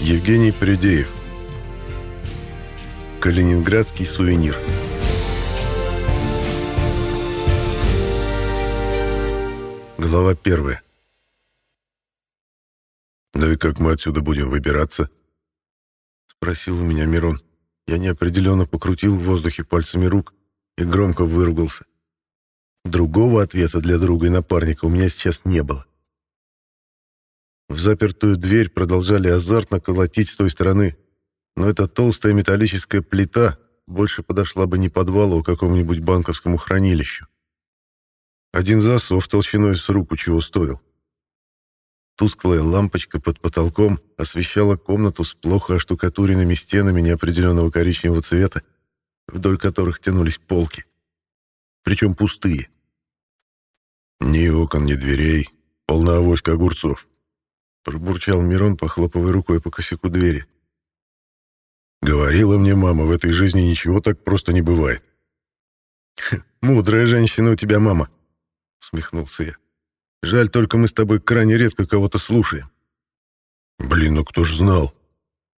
Евгений Придеев Калининградский сувенир. Глава первая. «Ну и как мы отсюда будем выбираться?» — спросил у меня Мирон. Я неопределенно покрутил в воздухе пальцами рук и громко выругался. Другого ответа для друга и напарника у меня сейчас не было. В запертую дверь продолжали азартно колотить с той стороны, но эта толстая металлическая плита больше подошла бы не подвалу, а какому-нибудь банковскому хранилищу. Один засов толщиной с руку чего стоил. Тусклая лампочка под потолком освещала комнату с плохо оштукатуренными стенами неопределенного коричневого цвета, вдоль которых тянулись полки. Причем пустые. Ни окон, ни дверей, полная авоська огурцов. Пробурчал Мирон, похлопывая рукой по косяку двери. Говорила мне мама, в этой жизни ничего так просто не бывает. «Мудрая женщина у тебя, мама», — смехнулся я. Жаль, только мы с тобой крайне редко кого-то слушаем. Блин, ну кто ж знал?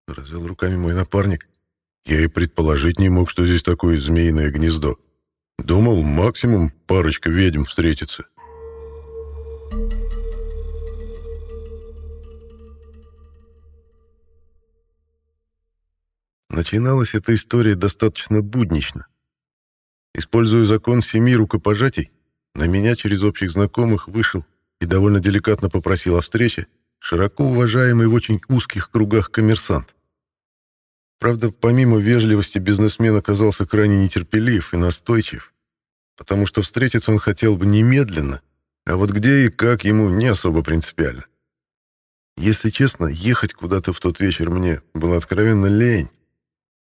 Развел руками мой напарник. Я и предположить не мог, что здесь такое змеиное гнездо. Думал, максимум парочка ведьм встретится. Начиналась эта история достаточно буднично. Используя закон семи рукопожатий, на меня через общих знакомых вышел и довольно деликатно попросил о встрече широко уважаемый в очень узких кругах коммерсант. Правда, помимо вежливости, бизнесмен оказался крайне нетерпелив и настойчив, потому что встретиться он хотел бы немедленно, а вот где и как ему не особо принципиально. Если честно, ехать куда-то в тот вечер мне было откровенно лень,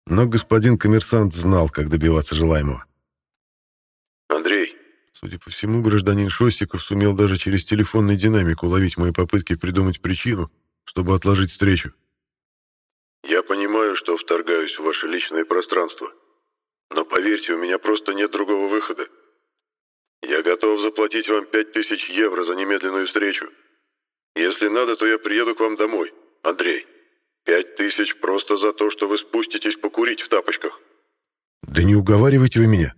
но господин коммерсант знал, как добиваться желаемого. «Андрей, Судя по всему, гражданин Шостиков сумел даже через телефонный динамик уловить мои попытки придумать причину, чтобы отложить встречу. «Я понимаю, что вторгаюсь в ваше личное пространство, но поверьте, у меня просто нет другого выхода. Я готов заплатить вам пять тысяч евро за немедленную встречу. Если надо, то я приеду к вам домой, Андрей. Пять тысяч просто за то, что вы спуститесь покурить в тапочках». «Да не уговаривайте вы меня.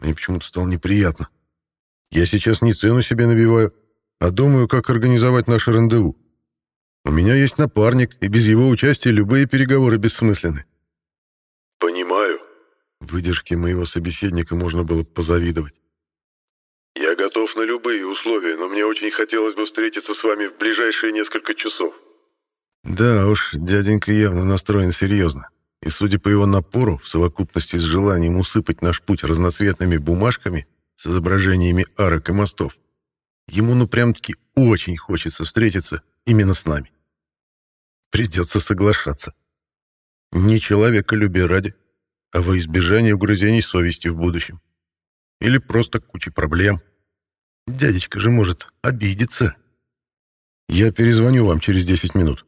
Мне почему-то стало неприятно. Я сейчас не цену себе набиваю, а думаю, как организовать наше рандеву. У меня есть напарник, и без его участия любые переговоры бессмысленны. Понимаю. Выдержке моего собеседника можно было позавидовать. Я готов на любые условия, но мне очень хотелось бы встретиться с вами в ближайшие несколько часов. Да уж, дяденька явно настроен серьезно и, судя по его напору, в совокупности с желанием усыпать наш путь разноцветными бумажками с изображениями арок и мостов, ему ну прям-таки очень хочется встретиться именно с нами. Придется соглашаться. Не человеколюбие ради, а во избежание угрызений совести в будущем. Или просто куча проблем. Дядечка же может обидеться. Я перезвоню вам через 10 минут.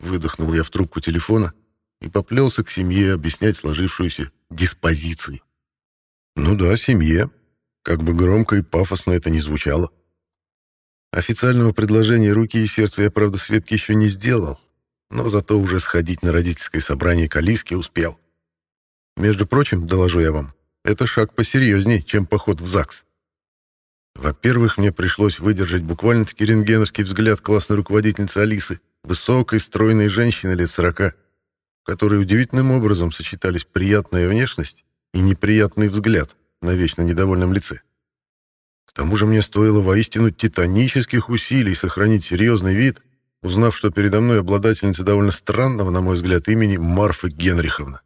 Выдохнул я в трубку телефона и поплелся к семье объяснять сложившуюся диспозицию. Ну да, семье. Как бы громко и пафосно это ни звучало. Официального предложения руки и сердца я, правда, Светке еще не сделал, но зато уже сходить на родительское собрание Калиски успел. Между прочим, доложу я вам, это шаг посерьезней, чем поход в ЗАГС. Во-первых, мне пришлось выдержать буквально-таки рентгеновский взгляд классной руководительницы Алисы, высокой, стройной женщины лет сорока, которой удивительным образом сочетались приятная внешность и неприятный взгляд на вечно недовольном лице. К тому же мне стоило воистину титанических усилий сохранить серьезный вид, узнав, что передо мной обладательница довольно странного, на мой взгляд, имени Марфа Генриховна.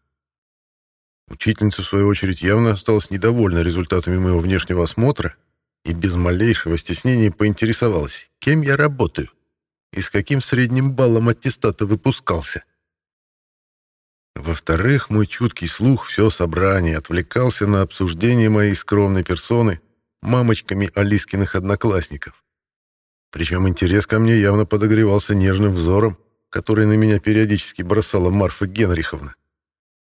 Учительница, в свою очередь, явно осталась недовольна результатами моего внешнего осмотра и без малейшего стеснения поинтересовалась, кем я работаю и с каким средним баллом аттестата выпускался. Во-вторых, мой чуткий слух все собрание отвлекался на обсуждение моей скромной персоны мамочками Алискиных одноклассников. Причем интерес ко мне явно подогревался нежным взором который на меня периодически бросала Марфа Генриховна,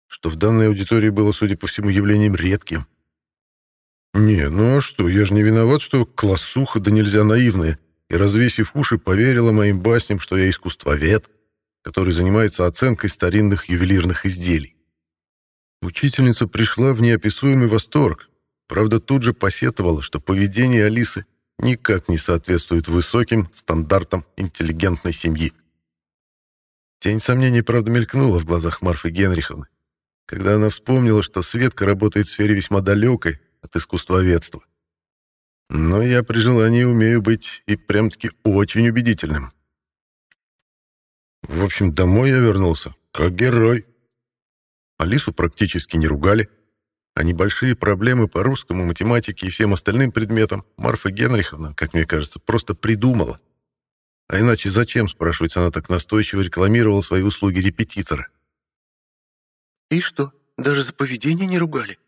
что в данной аудитории было, судя по всему, явлением редким. Не, ну а что, я же не виноват, что классуха да нельзя наивная, и, развесив уши, поверила моим басням, что я искусствовед, который занимается оценкой старинных ювелирных изделий. Учительница пришла в неописуемый восторг, правда, тут же посетовала, что поведение Алисы никак не соответствует высоким стандартам интеллигентной семьи. Тень сомнений, правда, мелькнула в глазах Марфы Генриховны, когда она вспомнила, что Светка работает в сфере весьма далекой от искусствоведства. Но я при желании умею быть и прям-таки очень убедительным. В общем, домой я вернулся, как герой. Алису практически не ругали, а небольшие проблемы по русскому, математике и всем остальным предметам Марфа Генриховна, как мне кажется, просто придумала. А иначе зачем, спрашивается, она так настойчиво рекламировала свои услуги репетитора? «И что, даже за поведение не ругали?»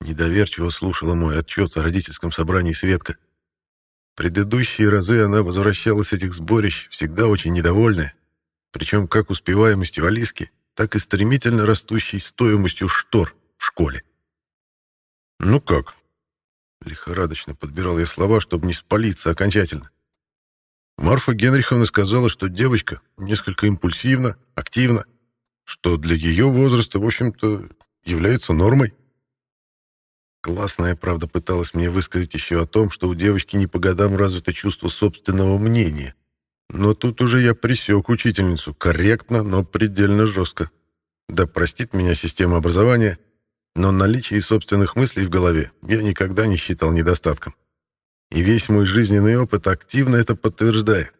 Недоверчиво слушала мой отчет о родительском собрании Светка. Предыдущие разы она возвращалась с этих сборищ всегда очень недовольная, причем как успеваемостью Алиски, так и стремительно растущей стоимостью штор в школе. «Ну как?» Лихорадочно подбирал я слова, чтобы не спалиться окончательно. Марфа Генриховна сказала, что девочка несколько импульсивна, активна, что для ее возраста, в общем-то, является нормой. Классная, правда, пыталась мне высказать еще о том, что у девочки не по годам развито чувство собственного мнения. Но тут уже я присек учительницу корректно, но предельно жестко. Да простит меня система образования, но наличие собственных мыслей в голове я никогда не считал недостатком. И весь мой жизненный опыт активно это подтверждает.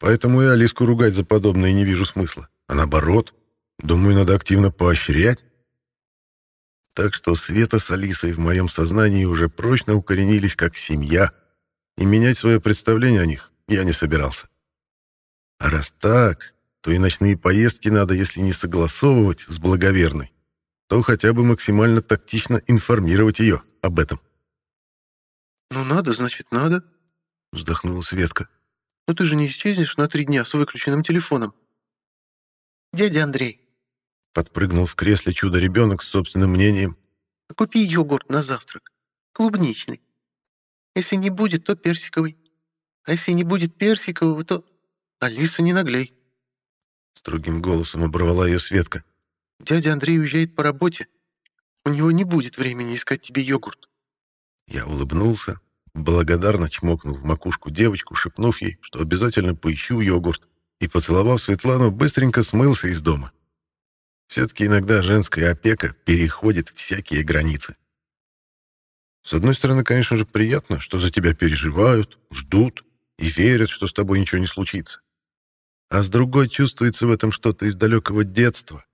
Поэтому и Алиску ругать за подобное не вижу смысла. А наоборот, думаю, надо активно поощрять. Так что Света с Алисой в моем сознании уже прочно укоренились как семья, и менять свое представление о них я не собирался. А раз так, то и ночные поездки надо, если не согласовывать с благоверной, то хотя бы максимально тактично информировать ее об этом. «Ну надо, значит, надо», — вздохнула Светка. «Но ты же не исчезнешь на три дня с выключенным телефоном». «Дядя Андрей, Подпрыгнул в кресле чудо-ребенок с собственным мнением. «Купи йогурт на завтрак. Клубничный. Если не будет, то персиковый. А если не будет персикового, то... Алиса, не наглей». Строгим голосом оборвала ее Светка. «Дядя Андрей уезжает по работе. У него не будет времени искать тебе йогурт». Я улыбнулся, благодарно чмокнул в макушку девочку, шепнув ей, что обязательно поищу йогурт, и, поцеловав Светлану, быстренько смылся из дома. Все-таки иногда женская опека переходит всякие границы. С одной стороны, конечно же, приятно, что за тебя переживают, ждут и верят, что с тобой ничего не случится. А с другой чувствуется в этом что-то из далекого детства,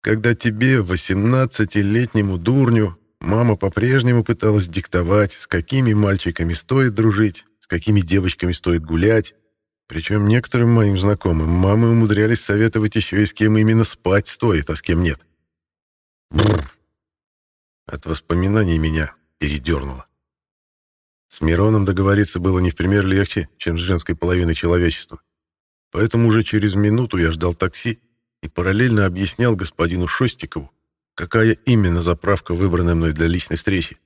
когда тебе, 18-летнему дурню, мама по-прежнему пыталась диктовать, с какими мальчиками стоит дружить, с какими девочками стоит гулять, причем некоторым моим знакомым мамы умудрялись советовать еще и с кем именно спать стоит, а с кем нет. Бррр. От воспоминаний меня передернуло. С Мироном договориться было не в пример легче, чем с женской половиной человечества. Поэтому уже через минуту я ждал такси и параллельно объяснял господину Шостикову, какая именно заправка выбрана мной для личной встречи.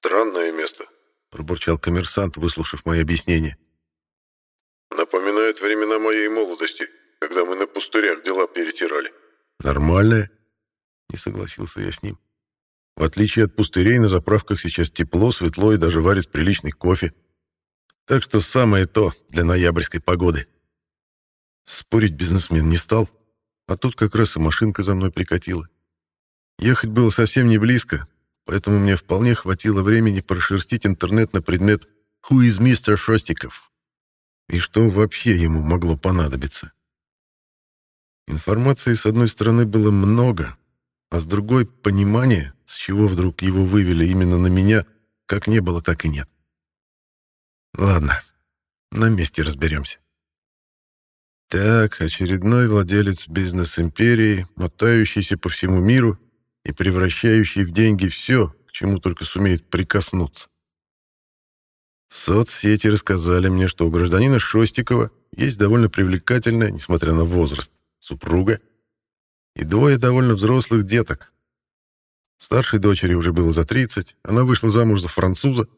«Странное место», — пробурчал коммерсант, выслушав мои объяснения. Напоминает времена моей молодости, когда мы на пустырях дела перетирали. Нормальное. Не согласился я с ним. В отличие от пустырей, на заправках сейчас тепло, светло и даже варят приличный кофе. Так что самое то для ноябрьской погоды. Спорить бизнесмен не стал, а тут как раз и машинка за мной прикатила. Ехать было совсем не близко, поэтому мне вполне хватило времени прошерстить интернет на предмет «Who is Mr. Шостиков?». И что вообще ему могло понадобиться? Информации, с одной стороны, было много, а с другой — понимание, с чего вдруг его вывели именно на меня, как не было, так и нет. Ладно, на месте разберемся. Так, очередной владелец бизнес-империи, мотающийся по всему миру и превращающий в деньги все, к чему только сумеет прикоснуться. Соцсети рассказали мне, что у гражданина Шостикова есть довольно привлекательная, несмотря на возраст, супруга и двое довольно взрослых деток. Старшей дочери уже было за 30, она вышла замуж за француза,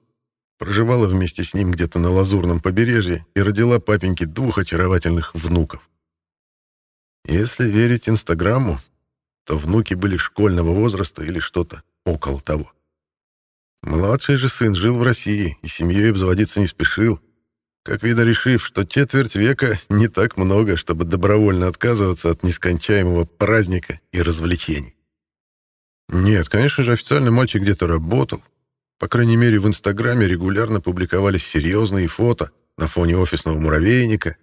проживала вместе с ним где-то на Лазурном побережье и родила папеньке двух очаровательных внуков. Если верить Инстаграму, то внуки были школьного возраста или что-то около того. Младший же сын жил в России и семьей обзаводиться не спешил, как видно решив, что четверть века не так много, чтобы добровольно отказываться от нескончаемого праздника и развлечений. Нет, конечно же, официально мальчик где-то работал. По крайней мере, в Инстаграме регулярно публиковались серьезные фото на фоне офисного муравейника.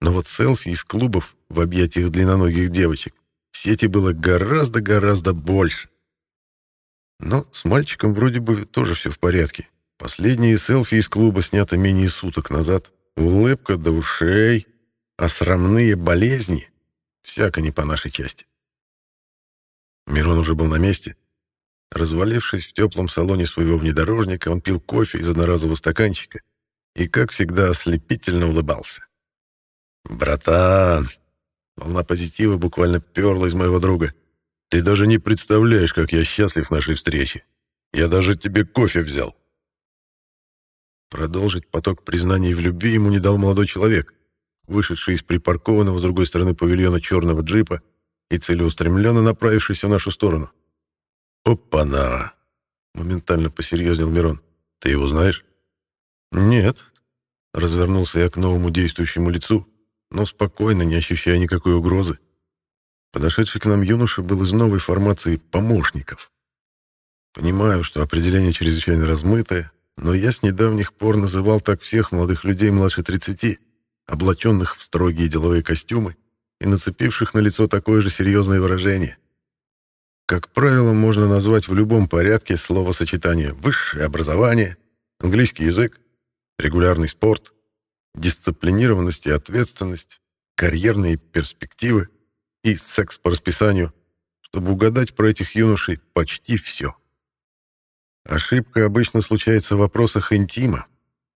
Но вот селфи из клубов в объятиях длинноногих девочек в сети было гораздо-гораздо больше. Но с мальчиком вроде бы тоже все в порядке. Последние селфи из клуба сняты менее суток назад. Улыбка до ушей, а срамные болезни — всяко не по нашей части. Мирон уже был на месте. Развалившись в теплом салоне своего внедорожника, он пил кофе из одноразового стаканчика и, как всегда, ослепительно улыбался. «Братан!» Волна позитива буквально перла из моего друга. «Ты даже не представляешь, как я счастлив нашей встрече. Я даже тебе кофе взял». Продолжить поток признаний в любви ему не дал молодой человек, вышедший из припаркованного с другой стороны павильона черного джипа и целеустремленно направившийся в нашу сторону. «Опа-на!» — моментально посерьезнел Мирон. «Ты его знаешь?» «Нет». Развернулся я к новому действующему лицу, но спокойно, не ощущая никакой угрозы. Подошедший к нам юноша был из новой формации помощников. Понимаю, что определение чрезвычайно размытое, но я с недавних пор называл так всех молодых людей младше 30, облаченных в строгие деловые костюмы и нацепивших на лицо такое же серьезное выражение. Как правило, можно назвать в любом порядке словосочетание «высшее образование», «английский язык», «регулярный спорт», «дисциплинированность и ответственность», «карьерные перспективы» и «секс по расписанию», чтобы угадать про этих юношей почти все. Ошибка обычно случается в вопросах интима,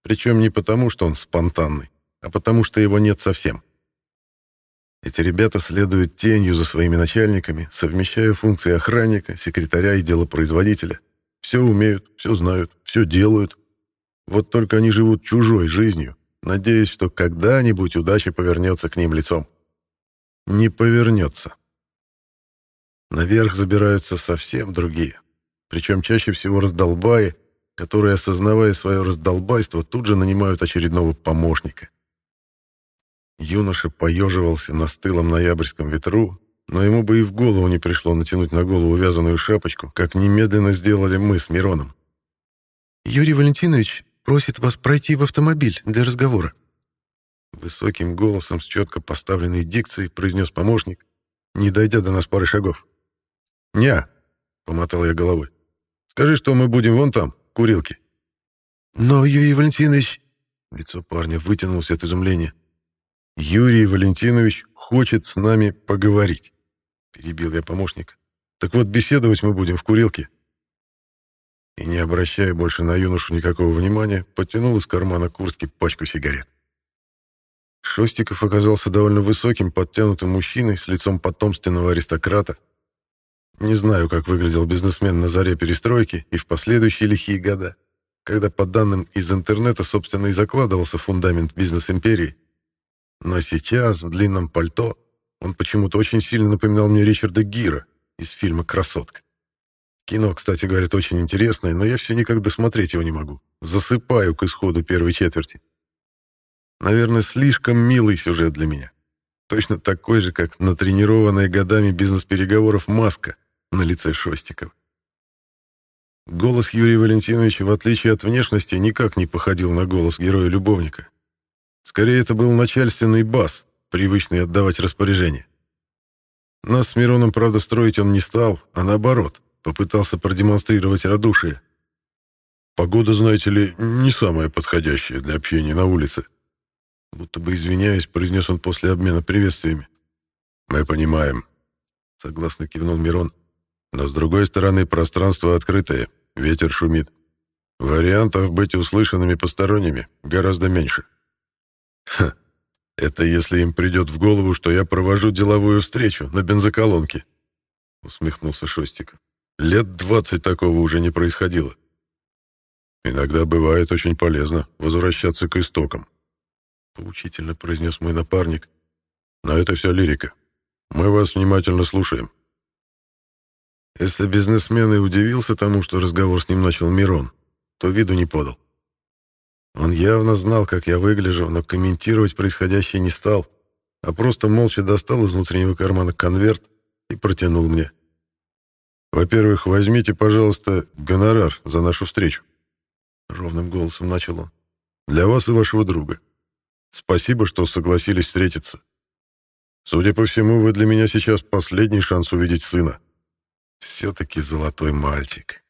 причем не потому, что он спонтанный, а потому, что его нет совсем. Эти ребята следуют тенью за своими начальниками, совмещая функции охранника, секретаря и делопроизводителя. Все умеют, все знают, все делают. Вот только они живут чужой жизнью, надеясь, что когда-нибудь удача повернется к ним лицом. Не повернется. Наверх забираются совсем другие причем чаще всего раздолбаи, которые, осознавая свое раздолбайство, тут же нанимают очередного помощника. Юноша поеживался на стылом ноябрьском ветру, но ему бы и в голову не пришло натянуть на голову вязаную шапочку, как немедленно сделали мы с Мироном. «Юрий Валентинович просит вас пройти в автомобиль для разговора». Высоким голосом с четко поставленной дикцией произнес помощник, не дойдя до нас пары шагов. «Ня», — помотал я головой, Скажи, что мы будем вон там, курилки. Но, Юрий Валентинович... Лицо парня вытянулось от изумления. Юрий Валентинович хочет с нами поговорить. Перебил я помощника. Так вот, беседовать мы будем в курилке. И, не обращая больше на юношу никакого внимания, потянул из кармана куртки пачку сигарет. Шостиков оказался довольно высоким, подтянутым мужчиной с лицом потомственного аристократа, не знаю, как выглядел бизнесмен на заре перестройки и в последующие лихие года, когда, по данным из интернета, собственно, и закладывался фундамент бизнес-империи. Но сейчас, в длинном пальто, он почему-то очень сильно напоминал мне Ричарда Гира из фильма «Красотка». Кино, кстати, говорят, очень интересное, но я все никак досмотреть его не могу. Засыпаю к исходу первой четверти. Наверное, слишком милый сюжет для меня. Точно такой же, как натренированная годами бизнес-переговоров маска, на лице Шостикова. Голос Юрия Валентиновича, в отличие от внешности, никак не походил на голос героя-любовника. Скорее, это был начальственный бас, привычный отдавать распоряжения. Нас с Мироном, правда, строить он не стал, а наоборот, попытался продемонстрировать радушие. Погода, знаете ли, не самая подходящая для общения на улице. Будто бы извиняясь, произнес он после обмена приветствиями. «Мы понимаем», — согласно кивнул Мирон. Но с другой стороны, пространство открытое, ветер шумит. Вариантов быть услышанными посторонними гораздо меньше. Ха, Это если им придет в голову, что я провожу деловую встречу на бензоколонке. Усмехнулся Шостиков. Лет двадцать такого уже не происходило. Иногда бывает очень полезно возвращаться к истокам. Поучительно произнес мой напарник. Но это все лирика. Мы вас внимательно слушаем. Если бизнесмен и удивился тому, что разговор с ним начал Мирон, то виду не подал. Он явно знал, как я выгляжу, но комментировать происходящее не стал, а просто молча достал из внутреннего кармана конверт и протянул мне. «Во-первых, возьмите, пожалуйста, гонорар за нашу встречу», — ровным голосом начал он. «Для вас и вашего друга. Спасибо, что согласились встретиться. Судя по всему, вы для меня сейчас последний шанс увидеть сына. Все-таки золотой мальчик».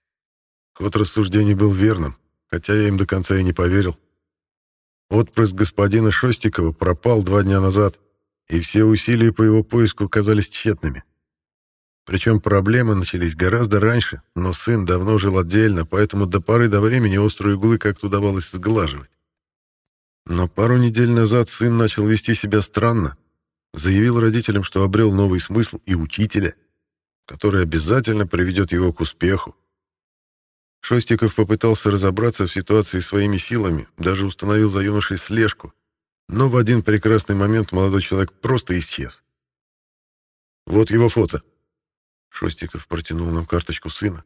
Ход рассуждений был верным хотя я им до конца и не поверил. Отпрыск господина Шостикова пропал два дня назад, и все усилия по его поиску казались тщетными. Причем проблемы начались гораздо раньше, но сын давно жил отдельно, поэтому до поры до времени острые углы как-то удавалось сглаживать. Но пару недель назад сын начал вести себя странно, заявил родителям, что обрел новый смысл и учителя, который обязательно приведет его к успеху, Шостиков попытался разобраться в ситуации своими силами, даже установил за юношей слежку. Но в один прекрасный момент молодой человек просто исчез. Вот его фото. Шостиков протянул нам карточку сына.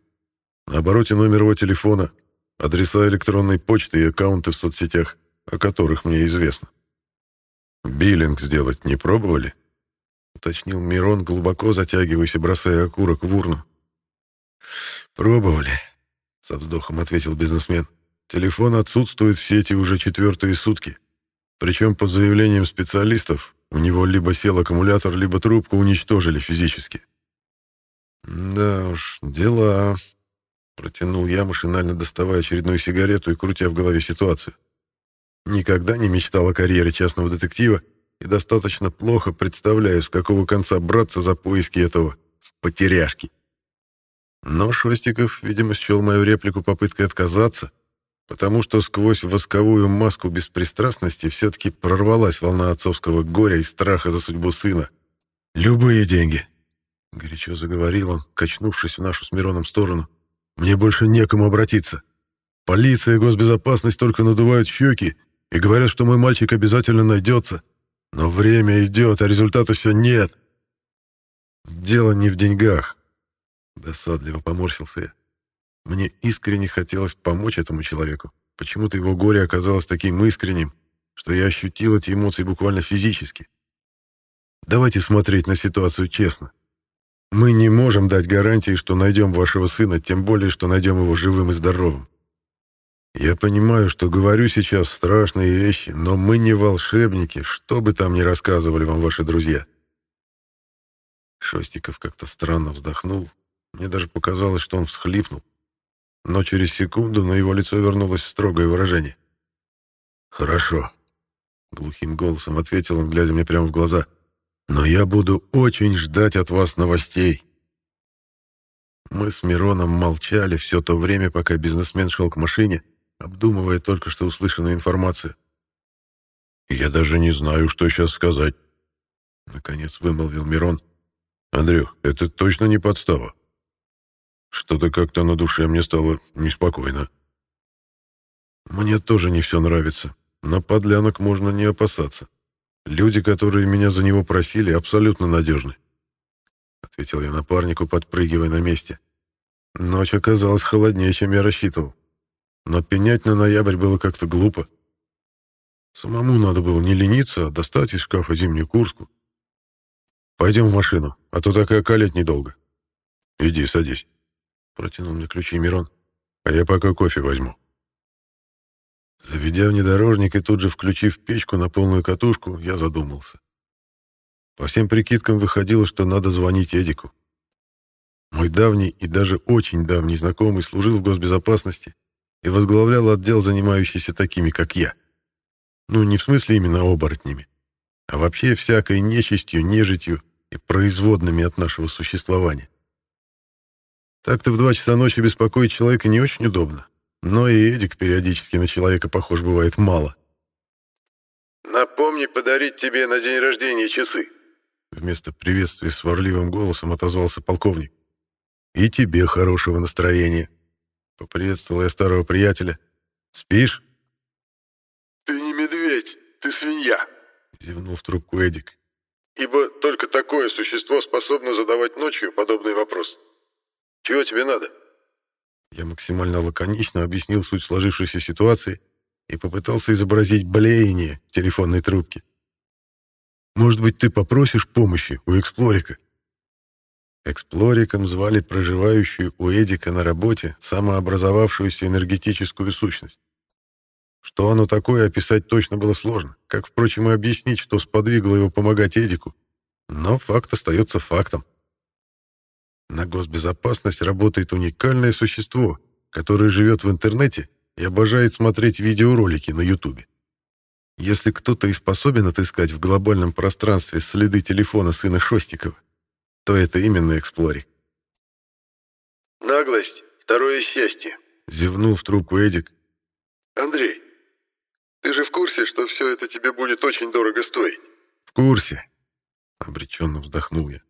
На обороте номер его телефона, адреса электронной почты и аккаунты в соцсетях, о которых мне известно. «Биллинг сделать не пробовали?» — уточнил Мирон, глубоко затягиваясь и бросая окурок в урну. «Пробовали», со вздохом ответил бизнесмен. Телефон отсутствует в сети уже четвертые сутки. Причем, по заявлениям специалистов, у него либо сел аккумулятор, либо трубку уничтожили физически. «Да уж, дела...» Протянул я, машинально доставая очередную сигарету и крутя в голове ситуацию. Никогда не мечтал о карьере частного детектива и достаточно плохо представляю, с какого конца браться за поиски этого потеряшки. Но Шостиков, видимо, счел мою реплику попыткой отказаться, потому что сквозь восковую маску беспристрастности все-таки прорвалась волна отцовского горя и страха за судьбу сына. «Любые деньги», — горячо заговорил он, качнувшись в нашу с Мироном сторону. «Мне больше некому обратиться. Полиция и госбезопасность только надувают щеки и говорят, что мой мальчик обязательно найдется. Но время идет, а результата все нет. Дело не в деньгах. Досадливо поморщился я. Мне искренне хотелось помочь этому человеку. Почему-то его горе оказалось таким искренним, что я ощутил эти эмоции буквально физически. Давайте смотреть на ситуацию честно. Мы не можем дать гарантии, что найдем вашего сына, тем более, что найдем его живым и здоровым. Я понимаю, что говорю сейчас страшные вещи, но мы не волшебники, что бы там ни рассказывали вам ваши друзья. Шостиков как-то странно вздохнул, мне даже показалось, что он всхлипнул. Но через секунду на его лицо вернулось строгое выражение. «Хорошо», — глухим голосом ответил он, глядя мне прямо в глаза. «Но я буду очень ждать от вас новостей». Мы с Мироном молчали все то время, пока бизнесмен шел к машине, обдумывая только что услышанную информацию. «Я даже не знаю, что сейчас сказать», — наконец вымолвил Мирон. «Андрюх, это точно не подстава?» Что-то как-то на душе мне стало неспокойно. Мне тоже не все нравится, но подлянок можно не опасаться. Люди, которые меня за него просили, абсолютно надежны. Ответил я напарнику, подпрыгивая на месте. Ночь оказалась холоднее, чем я рассчитывал. Но пенять на ноябрь было как-то глупо. Самому надо было не лениться, а достать из шкафа зимнюю куртку. Пойдем в машину, а то так и околеть недолго. Иди, садись. Протянул мне ключи Мирон. А я пока кофе возьму. Заведя внедорожник и тут же включив печку на полную катушку, я задумался. По всем прикидкам выходило, что надо звонить Эдику. Мой давний и даже очень давний знакомый служил в госбезопасности и возглавлял отдел, занимающийся такими, как я. Ну, не в смысле именно оборотнями, а вообще всякой нечистью, нежитью и производными от нашего существования. Так-то в два часа ночи беспокоить человека не очень удобно. Но и Эдик периодически на человека похож бывает мало. Напомни подарить тебе на день рождения часы. Вместо приветствия сварливым голосом отозвался полковник. И тебе хорошего настроения. Поприветствовал я старого приятеля. Спишь? Ты не медведь, ты свинья. Зевнул в трубку Эдик. Ибо только такое существо способно задавать ночью подобный вопрос. Чего тебе надо? Я максимально лаконично объяснил суть сложившейся ситуации и попытался изобразить блеяние в телефонной трубке. «Может быть, ты попросишь помощи у Эксплорика?» Эксплориком звали проживающую у Эдика на работе самообразовавшуюся энергетическую сущность. Что оно такое, описать точно было сложно, как, впрочем, и объяснить, что сподвигло его помогать Эдику. Но факт остается фактом. На госбезопасность работает уникальное существо, которое живет в интернете и обожает смотреть видеоролики на Ютубе. Если кто-то и способен отыскать в глобальном пространстве следы телефона сына Шостикова, то это именно Эксплорик. «Наглость — второе счастье», — зевнул в трубку Эдик. «Андрей, ты же в курсе, что все это тебе будет очень дорого стоить?» «В курсе», — обреченно вздохнул я.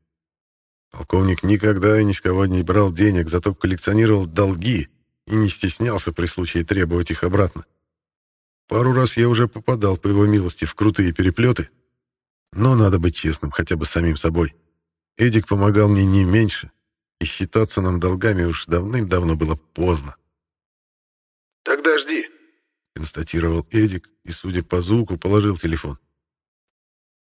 Полковник никогда и ни с кого не брал денег, зато коллекционировал долги и не стеснялся при случае требовать их обратно. Пару раз я уже попадал, по его милости, в крутые переплеты, но надо быть честным хотя бы с самим собой. Эдик помогал мне не меньше, и считаться нам долгами уж давным-давно было поздно. «Тогда жди», — констатировал Эдик и, судя по звуку, положил телефон.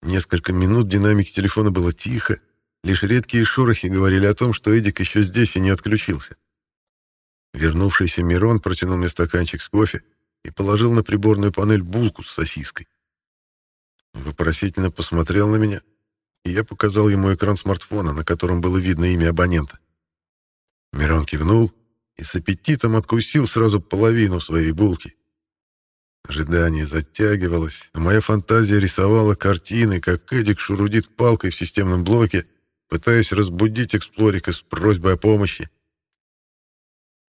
Несколько минут динамики телефона было тихо, Лишь редкие шорохи говорили о том, что Эдик еще здесь и не отключился. Вернувшийся Мирон протянул мне стаканчик с кофе и положил на приборную панель булку с сосиской. Вопросительно посмотрел на меня, и я показал ему экран смартфона, на котором было видно имя абонента. Мирон кивнул и с аппетитом откусил сразу половину своей булки. Ожидание затягивалось, а моя фантазия рисовала картины, как Эдик шурудит палкой в системном блоке, пытаясь разбудить Эксплорика с просьбой о помощи.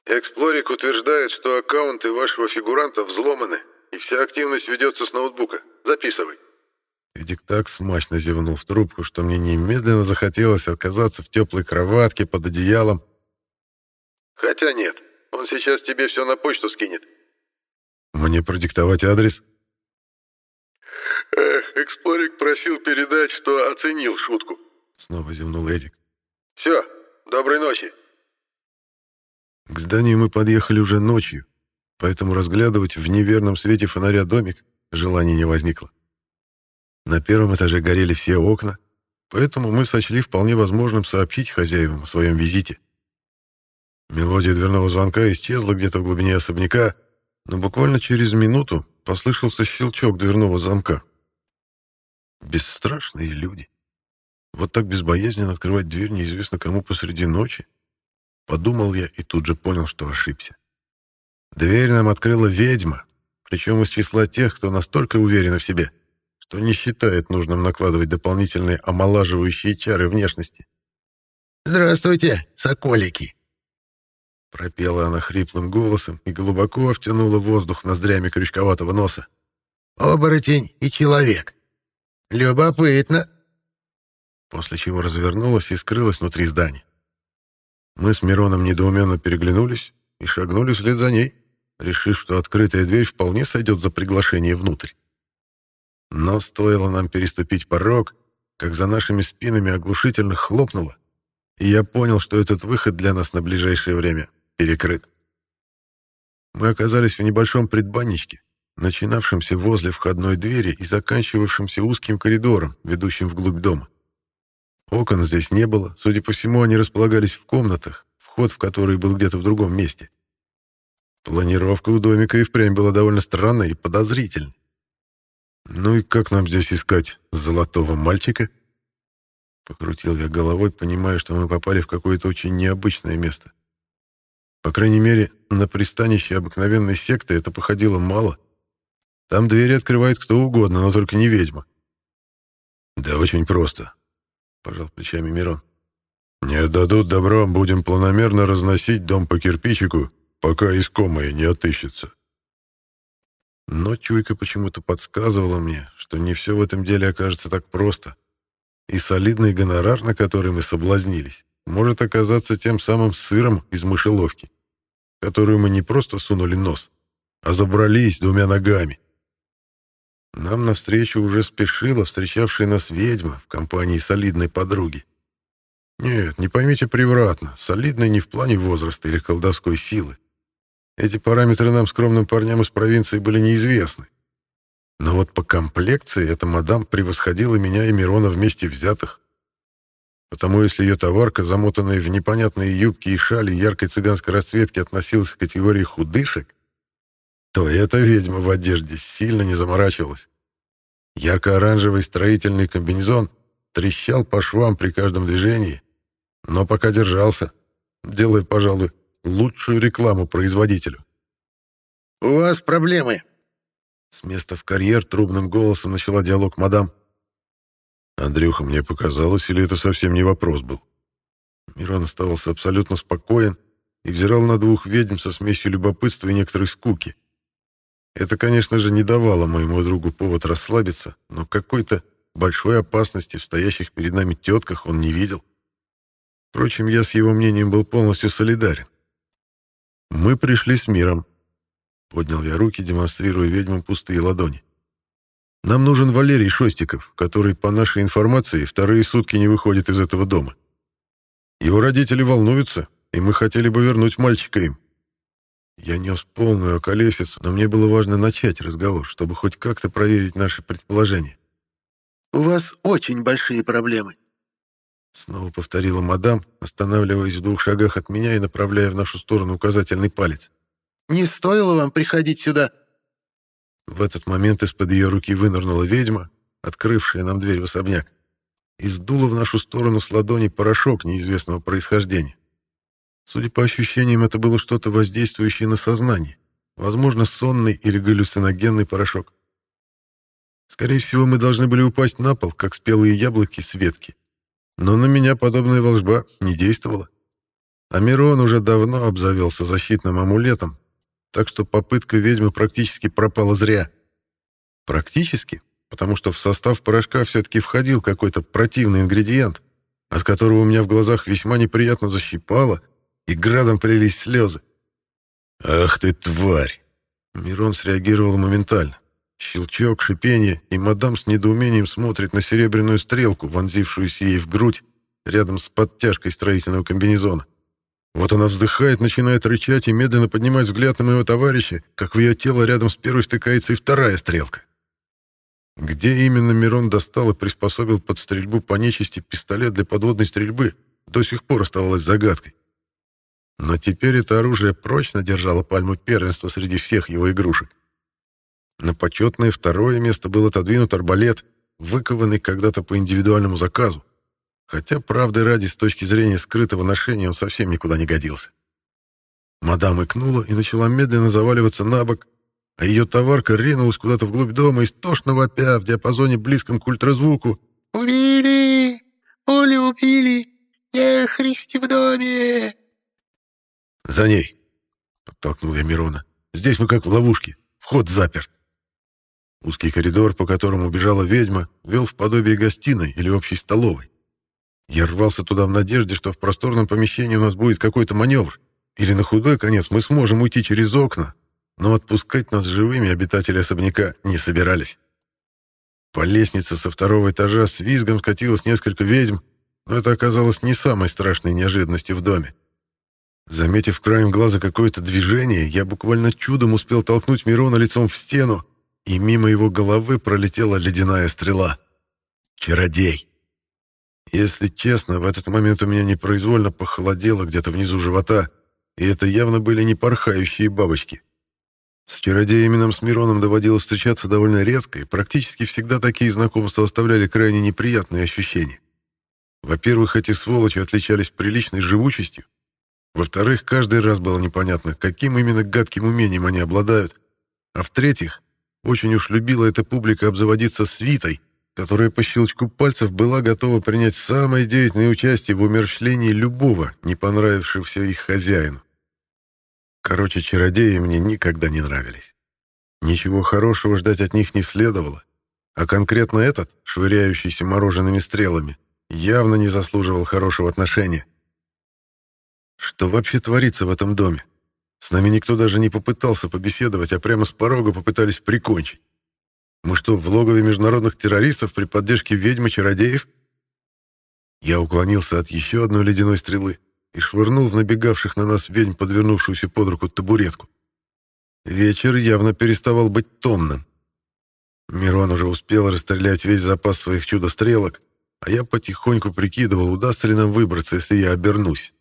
«Эксплорик утверждает, что аккаунты вашего фигуранта взломаны, и вся активность ведется с ноутбука. Записывай». Эдик так смачно зевнул в трубку, что мне немедленно захотелось оказаться в теплой кроватке под одеялом. «Хотя нет, он сейчас тебе все на почту скинет». «Мне продиктовать адрес?» Эх, Эксплорик просил передать, что оценил шутку. Снова зевнул Эдик. «Все, доброй ночи!» К зданию мы подъехали уже ночью, поэтому разглядывать в неверном свете фонаря домик желания не возникло. На первом этаже горели все окна, поэтому мы сочли вполне возможным сообщить хозяевам о своем визите. Мелодия дверного звонка исчезла где-то в глубине особняка, но буквально через минуту послышался щелчок дверного замка. Бесстрашные люди. Вот так безбоязненно открывать дверь неизвестно кому посреди ночи? Подумал я и тут же понял, что ошибся. Дверь нам открыла ведьма, причем из числа тех, кто настолько уверен в себе, что не считает нужным накладывать дополнительные омолаживающие чары внешности. «Здравствуйте, соколики!» Пропела она хриплым голосом и глубоко втянула воздух ноздрями крючковатого носа. «Оборотень и человек. Любопытно!» после чего развернулась и скрылась внутри здания. Мы с Мироном недоуменно переглянулись и шагнули вслед за ней, решив, что открытая дверь вполне сойдет за приглашение внутрь. Но стоило нам переступить порог, как за нашими спинами оглушительно хлопнуло, и я понял, что этот выход для нас на ближайшее время перекрыт. Мы оказались в небольшом предбанничке, начинавшемся возле входной двери и заканчивавшемся узким коридором, ведущим вглубь дома. Окон здесь не было, судя по всему, они располагались в комнатах, вход в которые был где-то в другом месте. Планировка у домика и впрямь была довольно странной и подозрительной. «Ну и как нам здесь искать золотого мальчика?» Покрутил я головой, понимая, что мы попали в какое-то очень необычное место. По крайней мере, на пристанище обыкновенной секты это походило мало. Там двери открывает кто угодно, но только не ведьма. «Да очень просто пожал плечами Мирон. «Не отдадут добро, будем планомерно разносить дом по кирпичику, пока искомое не отыщется. Но чуйка почему-то подсказывала мне, что не все в этом деле окажется так просто. И солидный гонорар, на который мы соблазнились, может оказаться тем самым сыром из мышеловки, которую мы не просто сунули нос, а забрались двумя ногами. Нам навстречу уже спешила встречавшая нас ведьма в компании солидной подруги. Нет, не поймите превратно, солидной не в плане возраста или колдовской силы. Эти параметры нам, скромным парням из провинции, были неизвестны. Но вот по комплекции эта мадам превосходила меня и Мирона вместе взятых. Потому если ее товарка, замотанная в непонятные юбки и шали яркой цыганской расцветки, относилась к категории худышек, то эта ведьма в одежде сильно не заморачивалась. Ярко-оранжевый строительный комбинезон трещал по швам при каждом движении, но пока держался, делая, пожалуй, лучшую рекламу производителю. «У вас проблемы!» С места в карьер трубным голосом начала диалог мадам. Андрюха, мне показалось, или это совсем не вопрос был? Мирон оставался абсолютно спокоен и взирал на двух ведьм со смесью любопытства и некоторой скуки. Это, конечно же, не давало моему другу повод расслабиться, но какой-то большой опасности в стоящих перед нами тетках он не видел. Впрочем, я с его мнением был полностью солидарен. «Мы пришли с миром», — поднял я руки, демонстрируя ведьмам пустые ладони. «Нам нужен Валерий Шостиков, который, по нашей информации, вторые сутки не выходит из этого дома. Его родители волнуются, и мы хотели бы вернуть мальчика им». Я нес полную околесицу, но мне было важно начать разговор, чтобы хоть как-то проверить наши предположения. «У вас очень большие проблемы», Снова повторила мадам, останавливаясь в двух шагах от меня и направляя в нашу сторону указательный палец. «Не стоило вам приходить сюда?» В этот момент из-под ее руки вынырнула ведьма, открывшая нам дверь в особняк, и сдула в нашу сторону с ладони порошок неизвестного происхождения. Судя по ощущениям, это было что-то воздействующее на сознание, возможно, сонный или галлюциногенный порошок. Скорее всего, мы должны были упасть на пол, как спелые яблоки с ветки, но на меня подобная волжба не действовала. А Мирон уже давно обзавелся защитным амулетом, так что попытка ведьмы практически пропала зря. Практически, потому что в состав порошка все-таки входил какой-то противный ингредиент, от которого у меня в глазах весьма неприятно защипало, и градом прилились слезы. «Ах ты, тварь!» Мирон среагировал моментально. Щелчок, шипение, и мадам с недоумением смотрит на серебряную стрелку, вонзившуюся ей в грудь, рядом с подтяжкой строительного комбинезона. Вот она вздыхает, начинает рычать и медленно поднимать взгляд на моего товарища, как в ее тело рядом с первой втыкается и вторая стрелка. Где именно Мирон достал и приспособил под стрельбу по нечисти пистолет для подводной стрельбы, до сих пор оставалось загадкой. Но теперь это оружие прочно держало пальму первенства среди всех его игрушек. На почетное второе место был отодвинут арбалет, выкованный когда-то по индивидуальному заказу. Хотя, правды ради, с точки зрения скрытого ношения, он совсем никуда не годился. Мадам икнула и начала медленно заваливаться на бок, а ее товарка ринулась куда-то вглубь дома, истошно вопя в диапазоне близком к ультразвуку. «Убили! Олю убили! Нехристи в доме!» «За ней!» — подтолкнул я Мирона. «Здесь мы как в ловушке. Вход заперт». Узкий коридор, по которому бежала ведьма, вел в подобие гостиной или общей столовой. Я рвался туда в надежде, что в просторном помещении у нас будет какой-то маневр, или на худой конец мы сможем уйти через окна, но отпускать нас живыми обитатели особняка не собирались. По лестнице со второго этажа с визгом скатилось несколько ведьм, но это оказалось не самой страшной неожиданностью в доме. Заметив краем глаза какое-то движение, я буквально чудом успел толкнуть Мирона лицом в стену, и мимо его головы пролетела ледяная стрела. Чародей. Если честно, в этот момент у меня непроизвольно похолодело где-то внизу живота, и это явно были не порхающие бабочки. С чародеями нам с Мироном доводилось встречаться довольно редко, и практически всегда такие знакомства оставляли крайне неприятные ощущения. Во-первых, эти сволочи отличались приличной живучестью. Во-вторых, каждый раз было непонятно, каким именно гадким умением они обладают. А в-третьих, очень уж любила эта публика обзаводиться свитой, которая по щелчку пальцев была готова принять самое деятельное участие в умерщвлении любого, не понравившегося их хозяину. Короче, чародеи мне никогда не нравились. Ничего хорошего ждать от них не следовало, а конкретно этот, швыряющийся морожеными стрелами, явно не заслуживал хорошего отношения. Что вообще творится в этом доме? С нами никто даже не попытался побеседовать, а прямо с порога попытались прикончить. Мы что, в логове международных террористов при поддержке ведьмы-чародеев? Я уклонился от еще одной ледяной стрелы и швырнул в набегавших на нас ведьм подвернувшуюся под руку табуретку. Вечер явно переставал быть томным. Мирон уже успел расстрелять весь запас своих чудо-стрелок, а я потихоньку прикидывал, удастся ли нам выбраться, если я обернусь.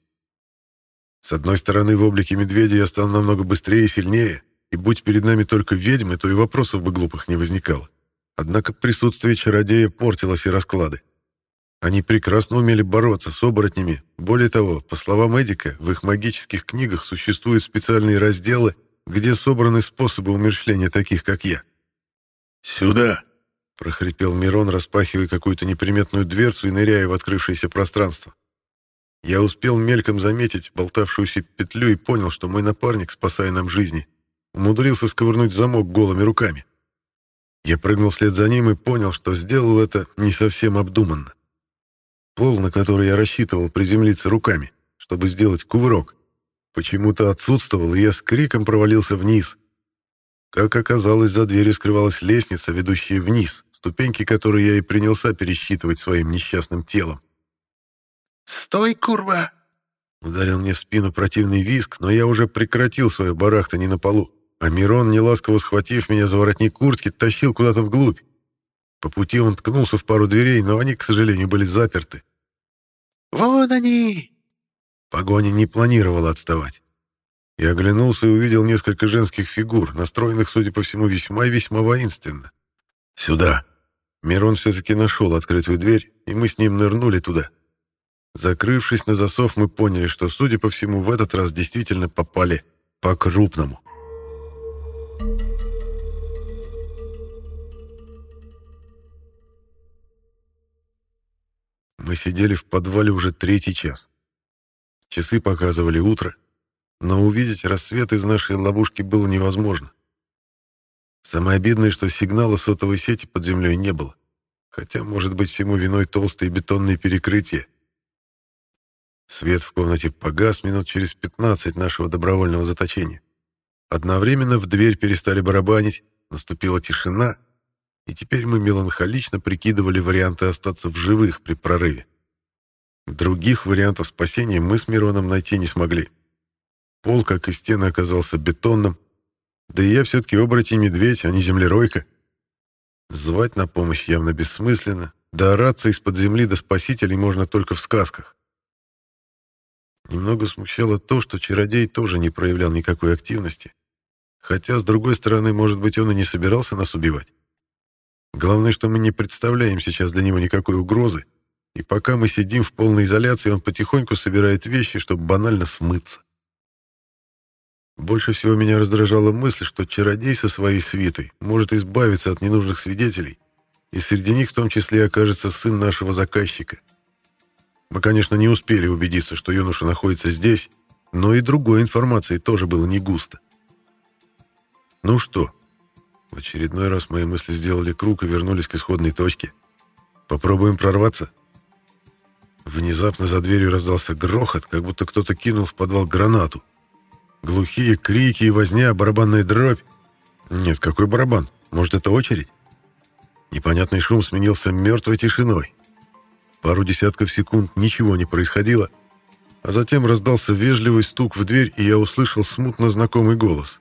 С одной стороны, в облике медведя я стал намного быстрее и сильнее, и будь перед нами только ведьмы, то и вопросов бы глупых не возникало. Однако присутствие чародея портило все расклады. Они прекрасно умели бороться с оборотнями. Более того, по словам Эдика, в их магических книгах существуют специальные разделы, где собраны способы умерщвления таких, как я. «Сюда!» — прохрипел Мирон, распахивая какую-то неприметную дверцу и ныряя в открывшееся пространство. Я успел мельком заметить болтавшуюся петлю и понял, что мой напарник, спасая нам жизни, умудрился сковырнуть замок голыми руками. Я прыгнул вслед за ним и понял, что сделал это не совсем обдуманно. Пол, на который я рассчитывал приземлиться руками, чтобы сделать кувырок, почему-то отсутствовал, и я с криком провалился вниз. Как оказалось, за дверью скрывалась лестница, ведущая вниз, ступеньки которой я и принялся пересчитывать своим несчастным телом. «Стой, курва!» Ударил мне в спину противный виск, но я уже прекратил свое барахтание на полу, а Мирон, неласково схватив меня за воротник куртки, тащил куда-то вглубь. По пути он ткнулся в пару дверей, но они, к сожалению, были заперты. «Вон они!» Погоня не планировала отставать. Я оглянулся и увидел несколько женских фигур, настроенных, судя по всему, весьма и весьма воинственно. «Сюда!» Мирон все-таки нашел открытую дверь, и мы с ним нырнули туда. Закрывшись на засов, мы поняли, что, судя по всему, в этот раз действительно попали по-крупному. Мы сидели в подвале уже третий час. Часы показывали утро, но увидеть рассвет из нашей ловушки было невозможно. Самое обидное, что сигнала сотовой сети под землей не было, хотя, может быть, всему виной толстые бетонные перекрытия. Свет в комнате погас минут через 15 нашего добровольного заточения. Одновременно в дверь перестали барабанить, наступила тишина, и теперь мы меланхолично прикидывали варианты остаться в живых при прорыве. Других вариантов спасения мы с Мироном найти не смогли. Пол, как и стены, оказался бетонным, да и я все-таки оборотень-медведь, а не землеройка. Звать на помощь явно бессмысленно, да ораться из-под земли до спасителей можно только в сказках. Немного смущало то, что чародей тоже не проявлял никакой активности. Хотя, с другой стороны, может быть, он и не собирался нас убивать. Главное, что мы не представляем сейчас для него никакой угрозы, и пока мы сидим в полной изоляции, он потихоньку собирает вещи, чтобы банально смыться. Больше всего меня раздражала мысль, что чародей со своей свитой может избавиться от ненужных свидетелей, и среди них в том числе окажется сын нашего заказчика — мы, конечно, не успели убедиться, что юноша находится здесь, но и другой информации тоже было не густо. Ну что? В очередной раз мои мысли сделали круг и вернулись к исходной точке. Попробуем прорваться? Внезапно за дверью раздался грохот, как будто кто-то кинул в подвал гранату. Глухие крики и возня, барабанная дробь. Нет, какой барабан? Может, это очередь? Непонятный шум сменился мертвой тишиной. Пару десятков секунд ничего не происходило, а затем раздался вежливый стук в дверь, и я услышал смутно знакомый голос.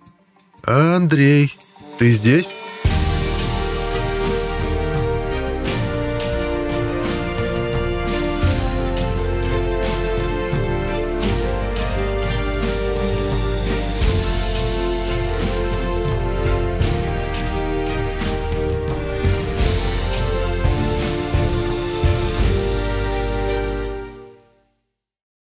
«А, Андрей, ты здесь?»